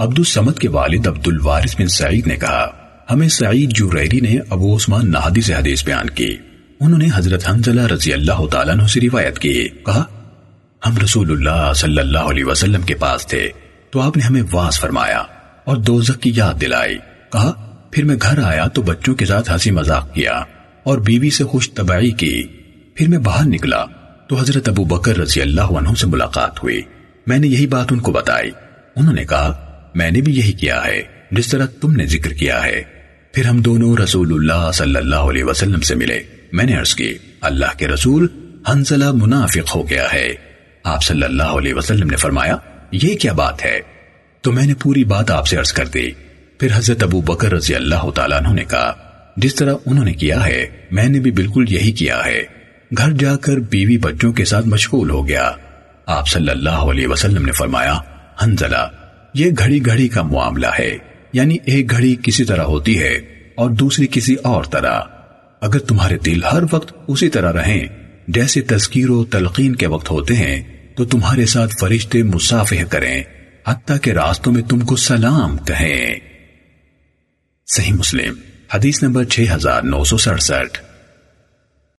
عبد السمد کے والد عبد الوارث بن سعید نے کہا، ہمیں سعید جوریری نے ابو عثمان نہدی سے حدیث بیان کی۔ انہوں نے حضرت حنزلہ رضی اللہ تعالیٰ عنہ سے روایت کی۔ کہا، ہم رسول اللہ صلی اللہ علیہ وسلم کے پاس تھے، تو آپ نے ہمیں واس فرمایا اور دوزک کی یاد دلائی۔ کہا، پھر میں گھر آیا تو بچوں کے ساتھ ہنسی مذاق کیا اور بیوی سے خوش طبعی کی۔ پھر میں باہر نکلا تو حضرت ابو بکر رضی اللہ عنہ سے ملاقات ہوئی۔ میں نے یہی بات ان کو بتائی۔ انہوں نے کہا میں نے بھی یہی کیا ہے، جس طرح تم نے ذکر کیا ہے۔ پھر ہم دونوں رسول اللہ صلی اللہ علیہ وسلم سے ملے۔ میں نے عرض کی، اللہ کے رسول حنزلہ منافق ہو گیا ہے۔ آپ صلی اللہ علیہ وسلم نے فرمایا، یہ کیا بات ہے؟ تو میں نے پوری بات آپ سے عرض کر دی۔ پھر حضرت ابو بکر رضی اللہ تعالیٰ عنہ نے کہا، جس طرح انہوں نے کیا ہے، میں نے بھی بالکل یہی کیا ہے۔ گھر جا کر بیوی بچوں کے ساتھ مشغول ہو گیا۔ آپ صلی اللہ علیہ وسلم نے فرمایا حنزلہ یہ گھڑی گھڑی کا معاملہ ہے۔ یعنی ایک گھڑی کسی طرح ہوتی ہے اور دوسری کسی اور طرح۔ اگر تمہارے دل ہر وقت اسی طرح رہیں، جیسے تذکیر و تلقین کے وقت ہوتے ہیں، تو تمہارے ساتھ فرشتے مسافہ کریں، حتیٰ کہ راستوں میں تم کو سلام کہیں۔ صحیح مسلم، حدیث نمبر 6967